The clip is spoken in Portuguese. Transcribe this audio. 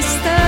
está.